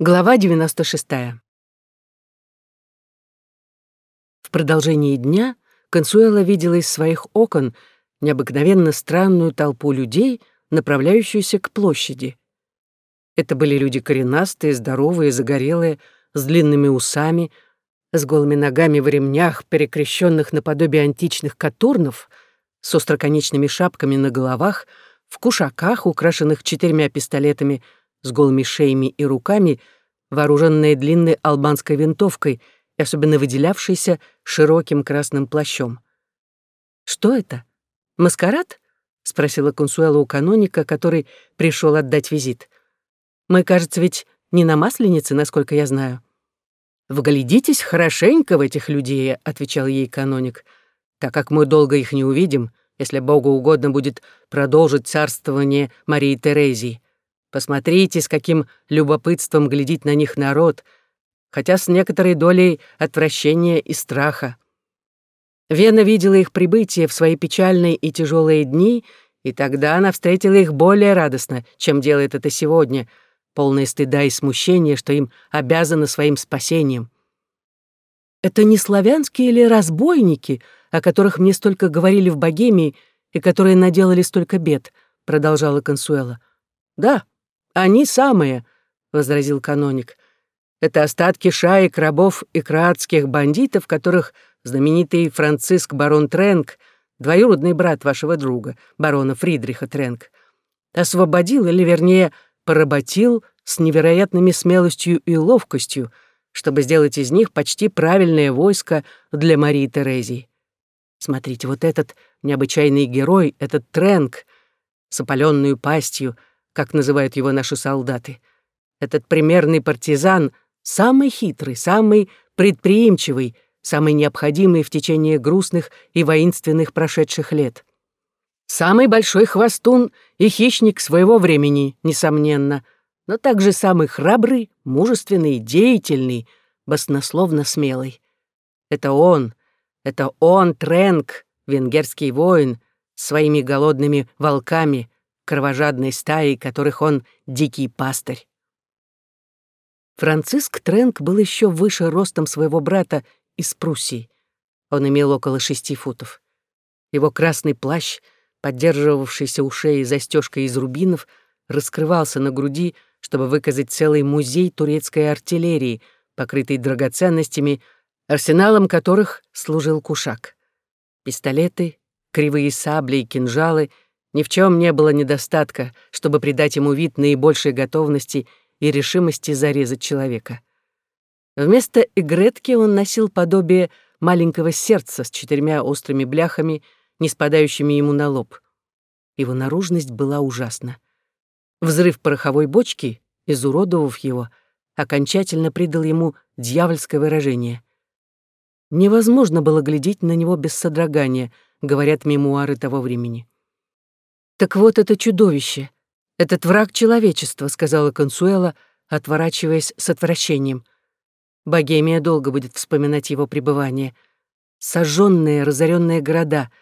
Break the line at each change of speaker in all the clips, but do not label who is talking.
Глава 96. В продолжении дня Консуэла видела из своих окон необыкновенно странную толпу людей, направляющуюся к площади. Это были люди коренастые, здоровые, загорелые, с длинными усами, с голыми ногами в ремнях, перекрещенных наподобие античных катурнов, с остроконечными шапками на головах, в кушаках, украшенных четырьмя пистолетами — с голыми шеями и руками, вооруженные длинной албанской винтовкой и особенно выделявшейся широким красным плащом. «Что это? Маскарад?» — спросила Консуэла у каноника, который пришел отдать визит. «Мы, кажется, ведь не на Масленице, насколько я знаю». «Вглядитесь хорошенько в этих людей», — отвечал ей каноник, «так как мы долго их не увидим, если Богу угодно будет продолжить царствование Марии Терезии. Посмотрите, с каким любопытством глядит на них народ, хотя с некоторой долей отвращения и страха. Вена видела их прибытие в свои печальные и тяжелые дни, и тогда она встретила их более радостно, чем делает это сегодня, полное стыда и смущения, что им обязаны своим спасением. Это не славянские или разбойники, о которых мне столько говорили в Богемии и которые наделали столько бед, продолжала Консуэла. Да, «Они самые», — возразил каноник. «Это остатки шаек рабов и краатских бандитов, которых знаменитый Франциск барон Тренк, двоюродный брат вашего друга, барона Фридриха Тренк, освободил, или, вернее, поработил с невероятными смелостью и ловкостью, чтобы сделать из них почти правильное войско для Марии Терезии. Смотрите, вот этот необычайный герой, этот Тренк, с опаленную пастью — как называют его наши солдаты. Этот примерный партизан самый хитрый, самый предприимчивый, самый необходимый в течение грустных и воинственных прошедших лет. Самый большой хвостун и хищник своего времени, несомненно, но также самый храбрый, мужественный, деятельный, баснословно смелый. Это он, это он, Тренк, венгерский воин, своими голодными волками, кровожадной стаи, которых он дикий пастырь. Франциск Тренк был еще выше ростом своего брата из Пруссии. Он имел около шести футов. Его красный плащ, поддерживавшийся у шеи застежкой из рубинов, раскрывался на груди, чтобы выказать целый музей турецкой артиллерии, покрытый драгоценностями, арсеналом которых служил кушак. Пистолеты, кривые сабли и кинжалы — ни в чем не было недостатка, чтобы придать ему вид наибольшей готовности и решимости зарезать человека. Вместо игретки он носил подобие маленького сердца с четырьмя острыми бляхами, не спадающими ему на лоб. Его наружность была ужасна. Взрыв пороховой бочки, изуродовав его, окончательно придал ему дьявольское выражение. Невозможно было глядеть на него без содрогания, говорят мемуары того времени. «Так вот это чудовище, этот враг человечества», — сказала Консуэла, отворачиваясь с отвращением. Богемия долго будет вспоминать его пребывание. Сожженные, разоренные города,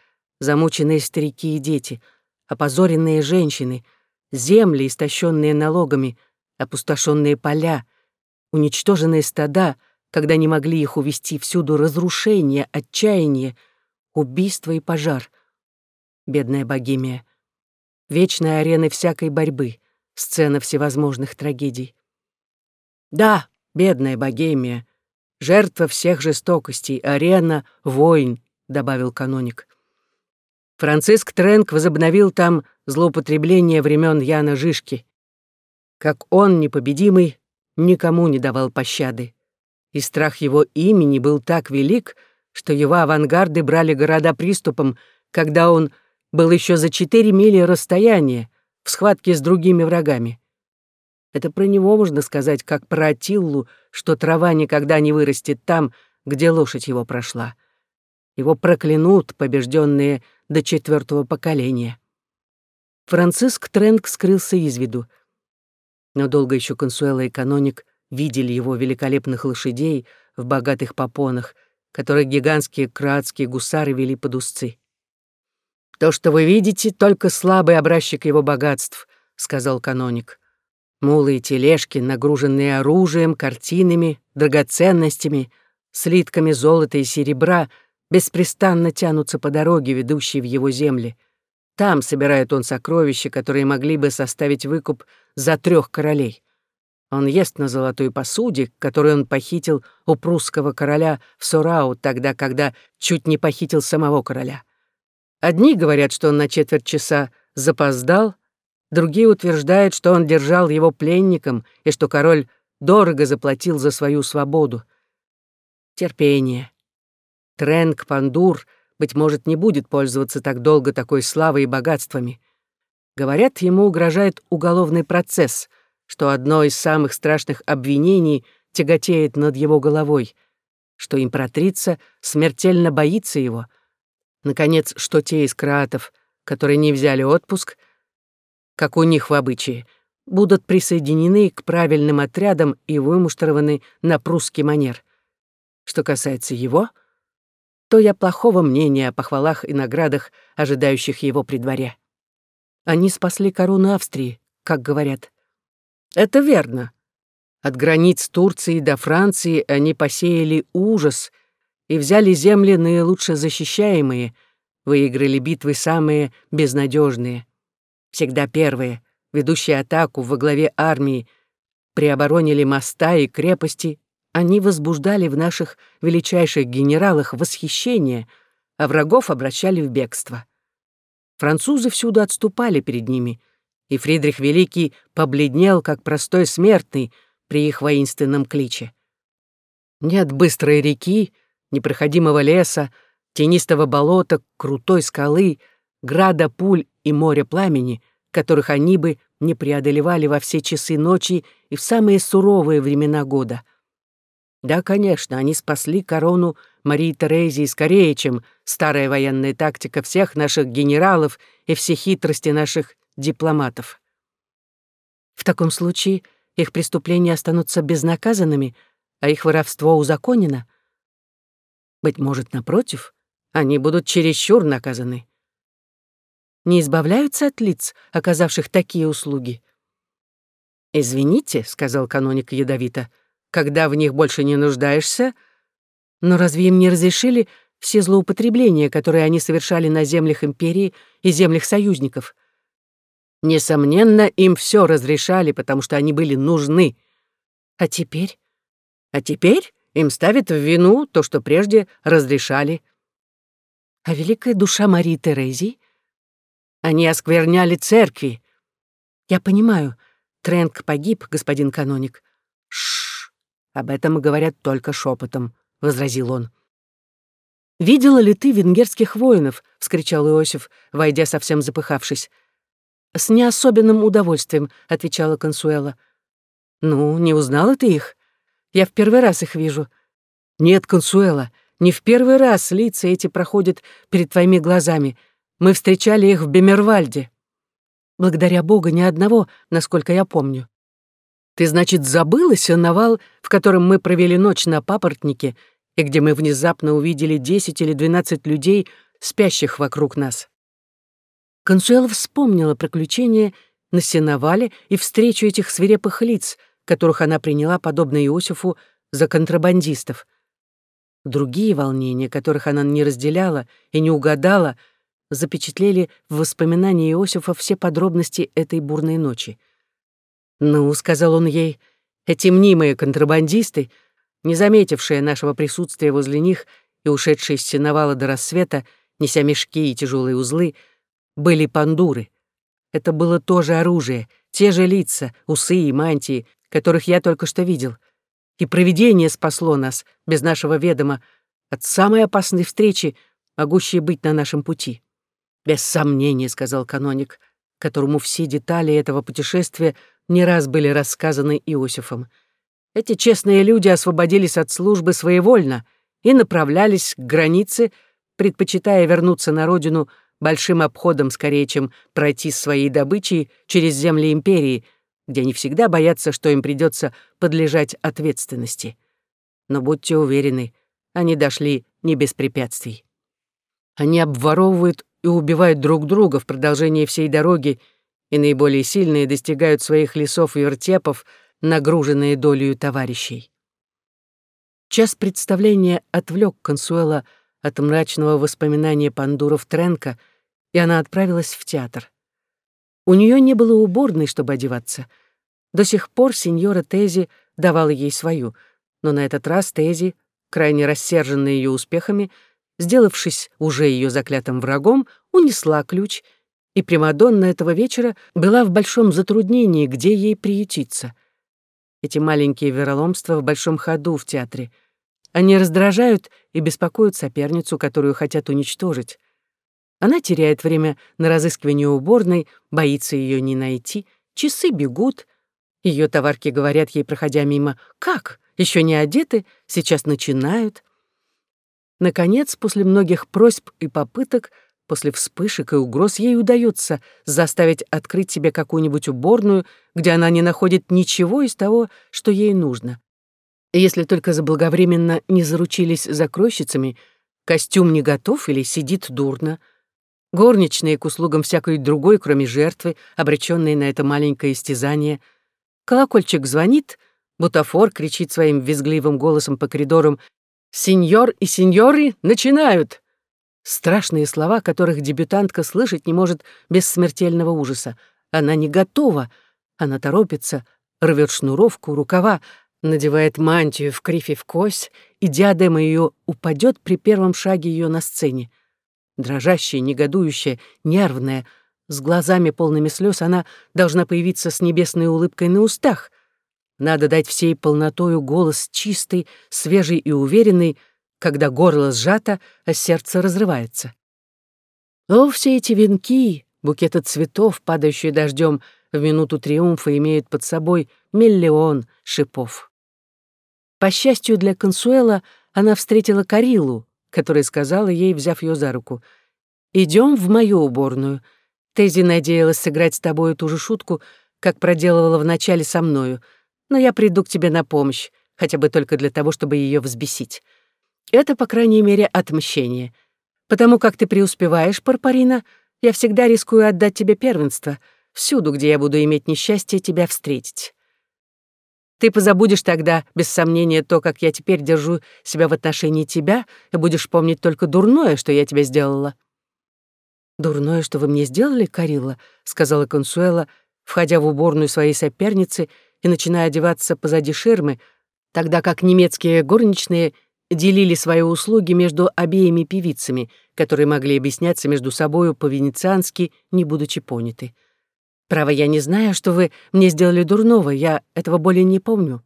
замученные старики и дети, опозоренные женщины, земли, истощенные налогами, опустошенные поля, уничтоженные стада, когда не могли их увести всюду разрушение, отчаяние, убийство и пожар. Бедная Богемия вечной арены всякой борьбы, сцена всевозможных трагедий. Да, бедная Богемия, жертва всех жестокостей, арена, войн, добавил каноник. Франциск Тренк возобновил там злоупотребление времен Яна Жишки. Как он, непобедимый, никому не давал пощады. И страх его имени был так велик, что его авангарды брали города приступом, когда он был еще за четыре мили расстояния в схватке с другими врагами. Это про него можно сказать, как про Атиллу, что трава никогда не вырастет там, где лошадь его прошла. Его проклянут побежденные до четвертого поколения. Франциск Тренк скрылся из виду. Но долго еще Консуэла и Каноник видели его великолепных лошадей в богатых попонах, которых гигантские кратские гусары вели под узцы. «То, что вы видите, только слабый образчик его богатств», — сказал каноник. Мулы и тележки, нагруженные оружием, картинами, драгоценностями, слитками золота и серебра, беспрестанно тянутся по дороге, ведущей в его земли. Там собирает он сокровища, которые могли бы составить выкуп за трех королей. Он ест на золотой посуде, которую он похитил у прусского короля в Сурау, тогда, когда чуть не похитил самого короля. Одни говорят, что он на четверть часа запоздал, другие утверждают, что он держал его пленником и что король дорого заплатил за свою свободу. Терпение. Тренк Пандур, быть может, не будет пользоваться так долго такой славой и богатствами. Говорят, ему угрожает уголовный процесс — что одно из самых страшных обвинений тяготеет над его головой, что императрица смертельно боится его, наконец, что те из кратов, которые не взяли отпуск, как у них в обычае, будут присоединены к правильным отрядам и вымуштрованы на прусский манер. Что касается его, то я плохого мнения о похвалах и наградах, ожидающих его при дворе. Они спасли корону Австрии, как говорят. Это верно. От границ Турции до Франции они посеяли ужас и взяли земли наилучше защищаемые, выиграли битвы самые безнадежные. Всегда первые, ведущие атаку во главе армии, приоборонили моста и крепости, они возбуждали в наших величайших генералах восхищение, а врагов обращали в бегство. Французы всюду отступали перед ними — и Фридрих Великий побледнел, как простой смертный при их воинственном кличе. Нет быстрой реки, непроходимого леса, тенистого болота, крутой скалы, града пуль и моря пламени, которых они бы не преодолевали во все часы ночи и в самые суровые времена года. Да, конечно, они спасли корону Марии Терезии скорее, чем старая военная тактика всех наших генералов и все хитрости наших дипломатов. В таком случае их преступления останутся безнаказанными, а их воровство узаконено. Быть может, напротив, они будут чересчур наказаны. Не избавляются от лиц, оказавших такие услуги. «Извините», — сказал каноник ядовито, — «когда в них больше не нуждаешься...» Но разве им не разрешили все злоупотребления, которые они совершали на землях империи и землях союзников? Несомненно, им все разрешали, потому что они были нужны. А теперь? А теперь им ставят в вину то, что прежде разрешали. А великая душа Марии Терезии? Они оскверняли церкви. Я понимаю, Тренк погиб, господин каноник. Шш, об этом говорят только шепотом, возразил он. «Видела ли ты венгерских воинов?» — вскричал Иосиф, войдя совсем запыхавшись. «С не особенным удовольствием», — отвечала Консуэла. «Ну, не узнала ты их? Я в первый раз их вижу». «Нет, Консуэла, не в первый раз лица эти проходят перед твоими глазами. Мы встречали их в Бемервальде». «Благодаря Богу, ни одного, насколько я помню». «Ты, значит, забыла сеновал, в котором мы провели ночь на папоротнике, и где мы внезапно увидели десять или двенадцать людей, спящих вокруг нас?» Консуэла вспомнила приключения на сеновале и встречу этих свирепых лиц, которых она приняла, подобно Иосифу, за контрабандистов. Другие волнения, которых она не разделяла и не угадала, запечатлели в воспоминании Иосифа все подробности этой бурной ночи. «Ну», — сказал он ей, — «эти мнимые контрабандисты, не заметившие нашего присутствия возле них и ушедшие с сеновала до рассвета, неся мешки и тяжелые узлы, — были пандуры. Это было тоже оружие, те же лица, усы и мантии, которых я только что видел. И провидение спасло нас, без нашего ведома, от самой опасной встречи, могущей быть на нашем пути. «Без сомнения», — сказал каноник, которому все детали этого путешествия не раз были рассказаны Иосифом. Эти честные люди освободились от службы своевольно и направлялись к границе, предпочитая вернуться на родину большим обходом скорее, чем пройти своей добычей через земли империи, где они всегда боятся, что им придется подлежать ответственности. Но будьте уверены, они дошли не без препятствий. Они обворовывают и убивают друг друга в продолжении всей дороги и наиболее сильные достигают своих лесов и вертепов, нагруженные долею товарищей. Час представления отвлек Консуэла от мрачного воспоминания Пандуров Тренка, и она отправилась в театр. У нее не было уборной, чтобы одеваться. До сих пор сеньора Тези давала ей свою, но на этот раз Тези, крайне рассерженная ее успехами, сделавшись уже ее заклятым врагом, унесла ключ, и Примадонна этого вечера была в большом затруднении, где ей приютиться — эти маленькие вероломства в большом ходу в театре. Они раздражают и беспокоят соперницу, которую хотят уничтожить. Она теряет время на разыскивание уборной, боится ее не найти, часы бегут. Ее товарки говорят ей, проходя мимо, «Как? Еще не одеты? Сейчас начинают». Наконец, после многих просьб и попыток, После вспышек и угроз ей удается заставить открыть себе какую-нибудь уборную, где она не находит ничего из того, что ей нужно. Если только заблаговременно не заручились закройщицами, костюм не готов или сидит дурно, горничные к услугам всякой другой, кроме жертвы, обреченной на это маленькое истязание, колокольчик звонит, бутафор кричит своим визгливым голосом по коридорам «Сеньор и сеньоры начинают!» Страшные слова, которых дебютантка слышать не может без смертельного ужаса. Она не готова, она торопится, рвет шнуровку, рукава, надевает мантию в крифе в кось, и диадема ее упадет при первом шаге ее на сцене. Дрожащая, негодующая, нервная, с глазами полными слез, она должна появиться с небесной улыбкой на устах. Надо дать всей полнотою голос чистый, свежий и уверенный, когда горло сжато, а сердце разрывается. О, все эти венки, букеты цветов, падающие дождем в минуту триумфа, имеют под собой миллион шипов. По счастью для Консуэла, она встретила Карилу, которая сказала ей, взяв ее за руку, «Идем в мою уборную. Тези надеялась сыграть с тобой ту же шутку, как проделывала вначале со мною, но я приду к тебе на помощь, хотя бы только для того, чтобы ее взбесить. Это, по крайней мере, отмщение. Потому как ты преуспеваешь, Парпарина, я всегда рискую отдать тебе первенство, всюду, где я буду иметь несчастье тебя встретить. Ты позабудешь тогда, без сомнения, то, как я теперь держу себя в отношении тебя, и будешь помнить только дурное, что я тебе сделала». «Дурное, что вы мне сделали, Карилла», — сказала Консуэла, входя в уборную своей соперницы и начиная одеваться позади ширмы, тогда как немецкие горничные — делили свои услуги между обеими певицами, которые могли объясняться между собою по-венециански, не будучи поняты. «Право, я не знаю, что вы мне сделали дурного, я этого более не помню».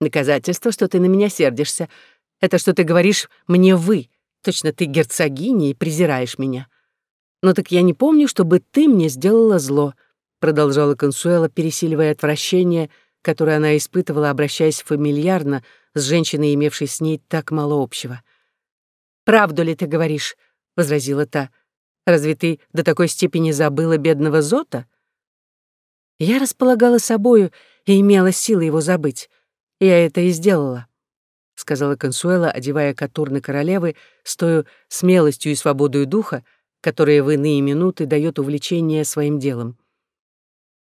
«Доказательство, что ты на меня сердишься, это что ты говоришь «мне вы», точно ты герцогиня и презираешь меня. Но так я не помню, чтобы ты мне сделала зло», продолжала Консуэла, пересиливая отвращение, которое она испытывала, обращаясь фамильярно, с женщиной, имевшей с ней так мало общего. «Правду ли ты говоришь?» — возразила та. «Разве ты до такой степени забыла бедного Зота?» Я располагала собою и имела силы его забыть. Я это и сделала, — сказала Консуэла, одевая катурны королевы с той смелостью и свободой духа, которая в иные минуты дает увлечение своим делом.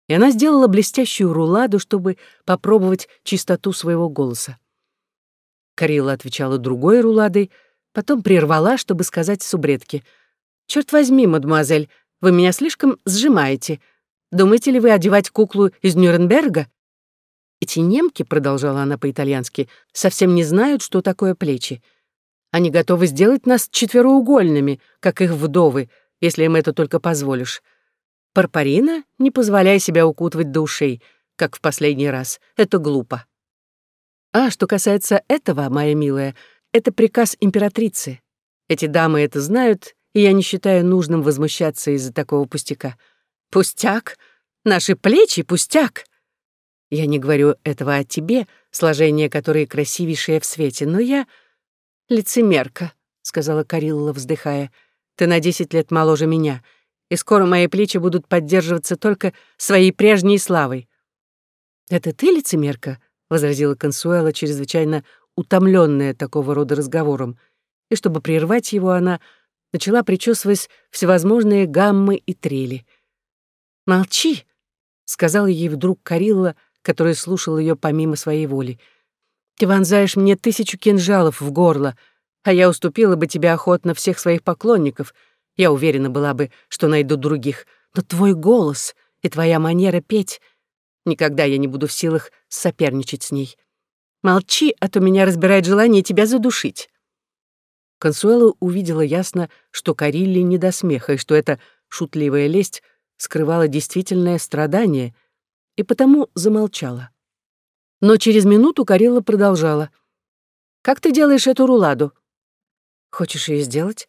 И она сделала блестящую руладу, чтобы попробовать чистоту своего голоса. Карила отвечала другой руладой, потом прервала, чтобы сказать субредке. «Черт возьми, мадемуазель, вы меня слишком сжимаете. Думаете ли вы одевать куклу из Нюрнберга?» «Эти немки», — продолжала она по-итальянски, — «совсем не знают, что такое плечи. Они готовы сделать нас четвероугольными, как их вдовы, если им это только позволишь. Парпарина, не позволяй себя укутывать до ушей, как в последний раз. Это глупо». А что касается этого, моя милая, это приказ императрицы. Эти дамы это знают, и я не считаю нужным возмущаться из-за такого пустяка. Пустяк? Наши плечи пустяк? Я не говорю этого о тебе, сложение которое красивейшее в свете, но я лицемерка, сказала Карилла, вздыхая. Ты на десять лет моложе меня, и скоро мои плечи будут поддерживаться только своей прежней славой. Это ты лицемерка? возразила Консуэла, чрезвычайно утомленная такого рода разговором, и чтобы прервать его, она начала, причесываясь всевозможные гаммы и трели. «Молчи!» — сказала ей вдруг Карилла, которая слушала ее помимо своей воли. «Ты вонзаешь мне тысячу кинжалов в горло, а я уступила бы тебе охотно всех своих поклонников. Я уверена была бы, что найду других. Но твой голос и твоя манера петь... Никогда я не буду в силах соперничать с ней. Молчи, а то меня разбирает желание тебя задушить». Консуэла увидела ясно, что Карилле не до смеха, и что эта шутливая лесть скрывала действительное страдание, и потому замолчала. Но через минуту Карилла продолжала. «Как ты делаешь эту руладу?» «Хочешь ее сделать?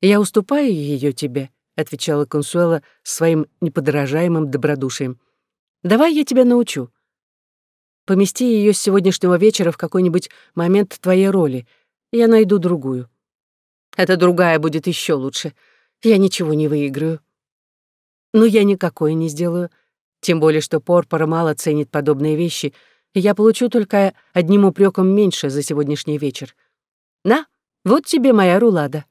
Я уступаю ее тебе», — отвечала Консуэла своим неподражаемым добродушием. «Давай я тебя научу. Помести ее с сегодняшнего вечера в какой-нибудь момент твоей роли. Я найду другую. Эта другая будет еще лучше. Я ничего не выиграю. Но я никакой не сделаю. Тем более, что Порпора мало ценит подобные вещи, и я получу только одним упреком меньше за сегодняшний вечер. На, вот тебе моя рулада.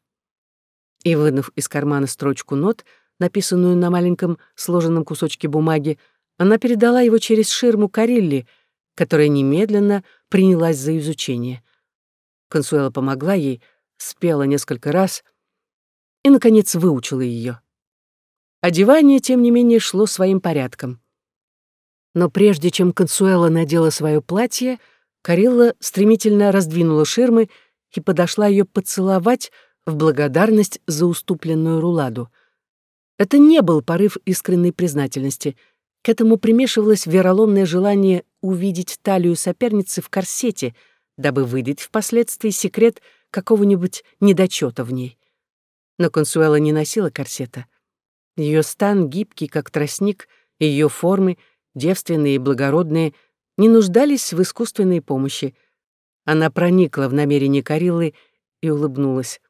И, вынув из кармана строчку нот, написанную на маленьком сложенном кусочке бумаги, она передала его через ширму Карилли — которая немедленно принялась за изучение. Консуэла помогла ей, спела несколько раз и, наконец, выучила ее. Одевание, тем не менее, шло своим порядком. Но прежде чем Консуэла надела свое платье, Карилла стремительно раздвинула ширмы и подошла ее поцеловать в благодарность за уступленную руладу. Это не был порыв искренней признательности — к этому примешивалось вероломное желание увидеть талию соперницы в корсете, дабы выдать впоследствии секрет какого-нибудь недочета в ней. Но Консуэла не носила корсета. Ее стан, гибкий, как тростник, и ее формы, девственные и благородные, не нуждались в искусственной помощи. Она проникла в намерение Кариллы и улыбнулась.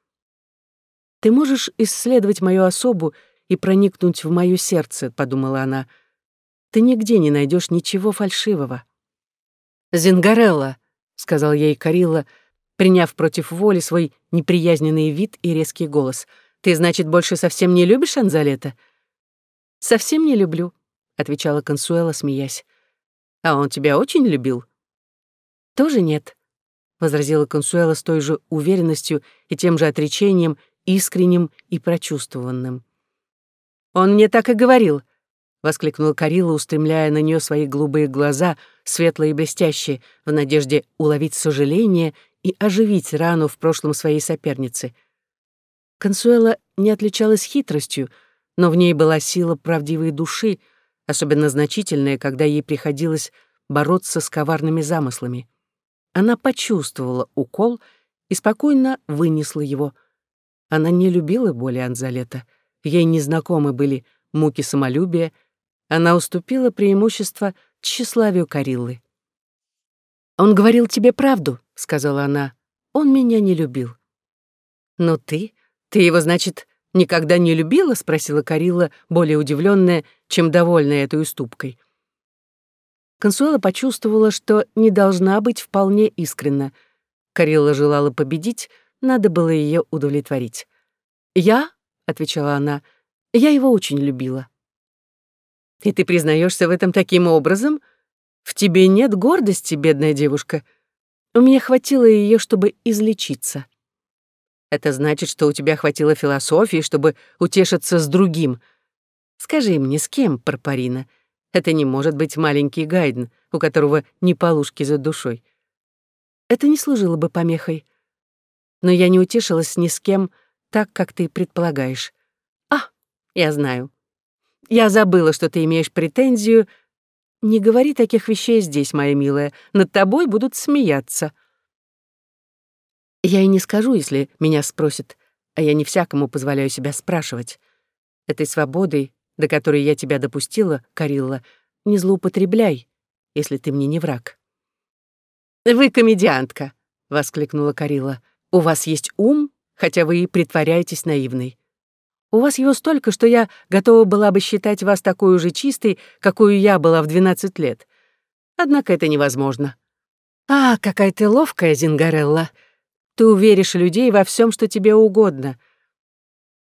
«Ты можешь исследовать мою особу и проникнуть в мое сердце», — подумала она, — ты нигде не найдешь ничего фальшивого. «Зингарелла», — сказал ей Карилла, приняв против воли свой неприязненный вид и резкий голос. «Ты, значит, больше совсем не любишь Анзалета?» «Совсем не люблю», — отвечала Консуэла, смеясь. «А он тебя очень любил?» «Тоже нет», — возразила Консуэла с той же уверенностью и тем же отречением, искренним и прочувствованным. «Он мне так и говорил», — воскликнула Карила, устремляя на нее свои голубые глаза, светлые и блестящие, в надежде уловить сожаление и оживить рану в прошлом своей соперницы. Консуэла не отличалась хитростью, но в ней была сила правдивой души, особенно значительная, когда ей приходилось бороться с коварными замыслами. Она почувствовала укол и спокойно вынесла его. Она не любила боли Анзалета. Ей незнакомы были муки самолюбия, она уступила преимущество тщеславию Кариллы. «Он говорил тебе правду», — сказала она. «Он меня не любил». «Но ты? Ты его, значит, никогда не любила?» — спросила Карилла, более удивленная, чем довольная этой уступкой. Консуэла почувствовала, что не должна быть вполне искренна. Карилла желала победить, надо было ее удовлетворить. «Я?» — отвечала она. «Я его очень любила». И ты признаешься в этом таким образом? В тебе нет гордости, бедная девушка. У меня хватило ее, чтобы излечиться. Это значит, что у тебя хватило философии, чтобы утешиться с другим. Скажи мне, с кем, Парпарина? Это не может быть маленький Гайден, у которого не полушки за душой. Это не служило бы помехой. Но я не утешилась ни с кем, так, как ты предполагаешь. А, я знаю. Я забыла, что ты имеешь претензию. Не говори таких вещей здесь, моя милая. Над тобой будут смеяться. Я и не скажу, если меня спросят, а я не всякому позволяю себя спрашивать. Этой свободой, до которой я тебя допустила, Карилла, не злоупотребляй, если ты мне не враг. «Вы комедиантка», — воскликнула Карилла. «У вас есть ум, хотя вы и притворяетесь наивной. У вас его столько, что я готова была бы считать вас такой же чистой, какую я была в 12 лет. Однако это невозможно. А, какая ты ловкая, Зингарелла. Ты уверишь людей во всем, что тебе угодно.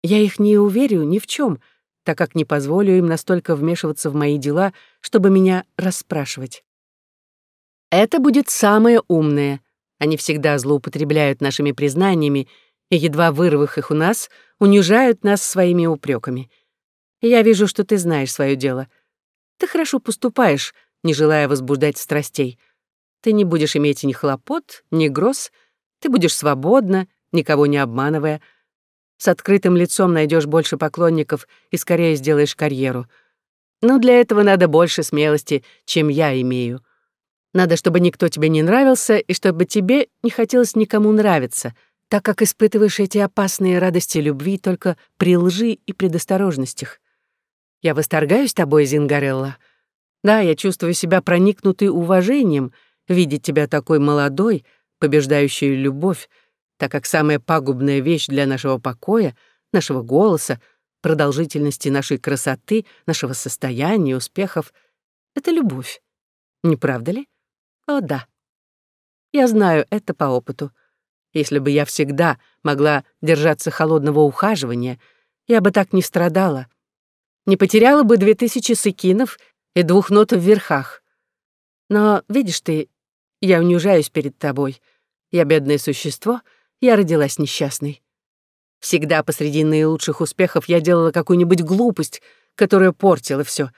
Я их не уверю ни в чем. так как не позволю им настолько вмешиваться в мои дела, чтобы меня расспрашивать. Это будет самое умное. Они всегда злоупотребляют нашими признаниями и, едва вырвав их у нас, унижают нас своими упреками. Я вижу, что ты знаешь свое дело. Ты хорошо поступаешь, не желая возбуждать страстей. Ты не будешь иметь ни хлопот, ни гроз, ты будешь свободна, никого не обманывая. С открытым лицом найдешь больше поклонников и скорее сделаешь карьеру. Но для этого надо больше смелости, чем я имею. Надо, чтобы никто тебе не нравился, и чтобы тебе не хотелось никому нравиться, так как испытываешь эти опасные радости любви только при лжи и предосторожностях. Я восторгаюсь тобой, Зингарелла. Да, я чувствую себя проникнутой уважением, видеть тебя такой молодой, побеждающей любовь, так как самая пагубная вещь для нашего покоя, нашего голоса, продолжительности нашей красоты, нашего состояния, успехов — это любовь. Не правда ли? О, да. Я знаю это по опыту. Если бы я всегда могла держаться холодного ухаживания, я бы так не страдала. Не потеряла бы две тысячи сыкинов и двух нот в верхах. Но, видишь ты, я унижаюсь перед тобой. Я бедное существо, я родилась несчастной. Всегда посреди наилучших успехов я делала какую-нибудь глупость, которая портила все.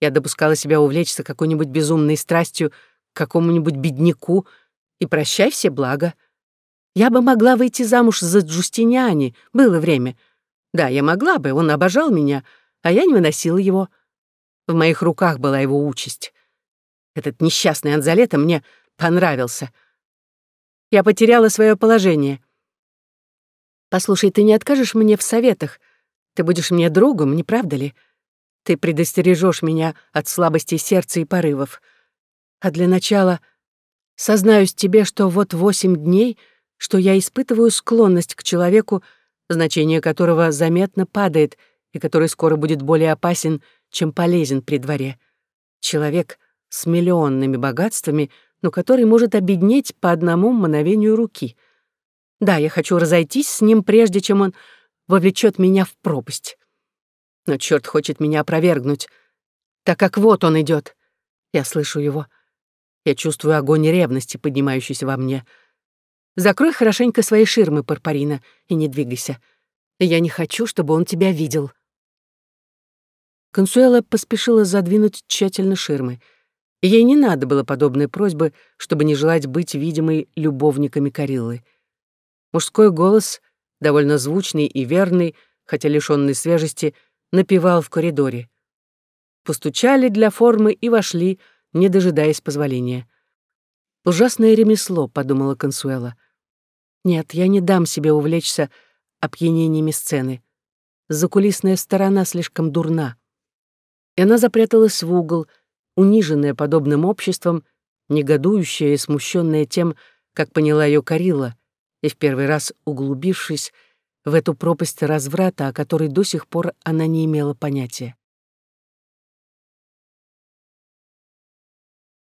Я допускала себя увлечься какой-нибудь безумной страстью какому-нибудь бедняку, и прощай все блага. Я бы могла выйти замуж за Джустиниани, было время. Да, я могла бы, он обожал меня, а я не выносила его. В моих руках была его участь. Этот несчастный Анзалета мне понравился. Я потеряла свое положение. Послушай, ты не откажешь мне в советах. Ты будешь мне другом, не правда ли? Ты предостережешь меня от слабости сердца и порывов. А для начала сознаюсь тебе, что вот восемь дней, что я испытываю склонность к человеку, значение которого заметно падает и который скоро будет более опасен, чем полезен при дворе. Человек с миллионными богатствами, но который может обеднеть по одному мановению руки. Да, я хочу разойтись с ним, прежде чем он вовлечет меня в пропасть. Но черт хочет меня опровергнуть, так как вот он идет. Я слышу его. Я чувствую огонь ревности, поднимающийся во мне. Закрой хорошенько свои ширмы, Парпарина, и не двигайся. Я не хочу, чтобы он тебя видел. Консуэла поспешила задвинуть тщательно ширмы. Ей не надо было подобной просьбы, чтобы не желать быть видимой любовниками Кариллы. Мужской голос, довольно звучный и верный, хотя лишённый свежести, напевал в коридоре. Постучали для формы и вошли, не дожидаясь позволения. «Ужасное ремесло», — подумала Консуэла. «Нет, я не дам себе увлечься опьянениями сцены. Закулисная сторона слишком дурна». И она запряталась в угол, униженная подобным обществом, негодующая и смущенная тем, как поняла ее Карила, и в первый раз углубившись в эту пропасть разврата, о которой до сих пор она не имела понятия.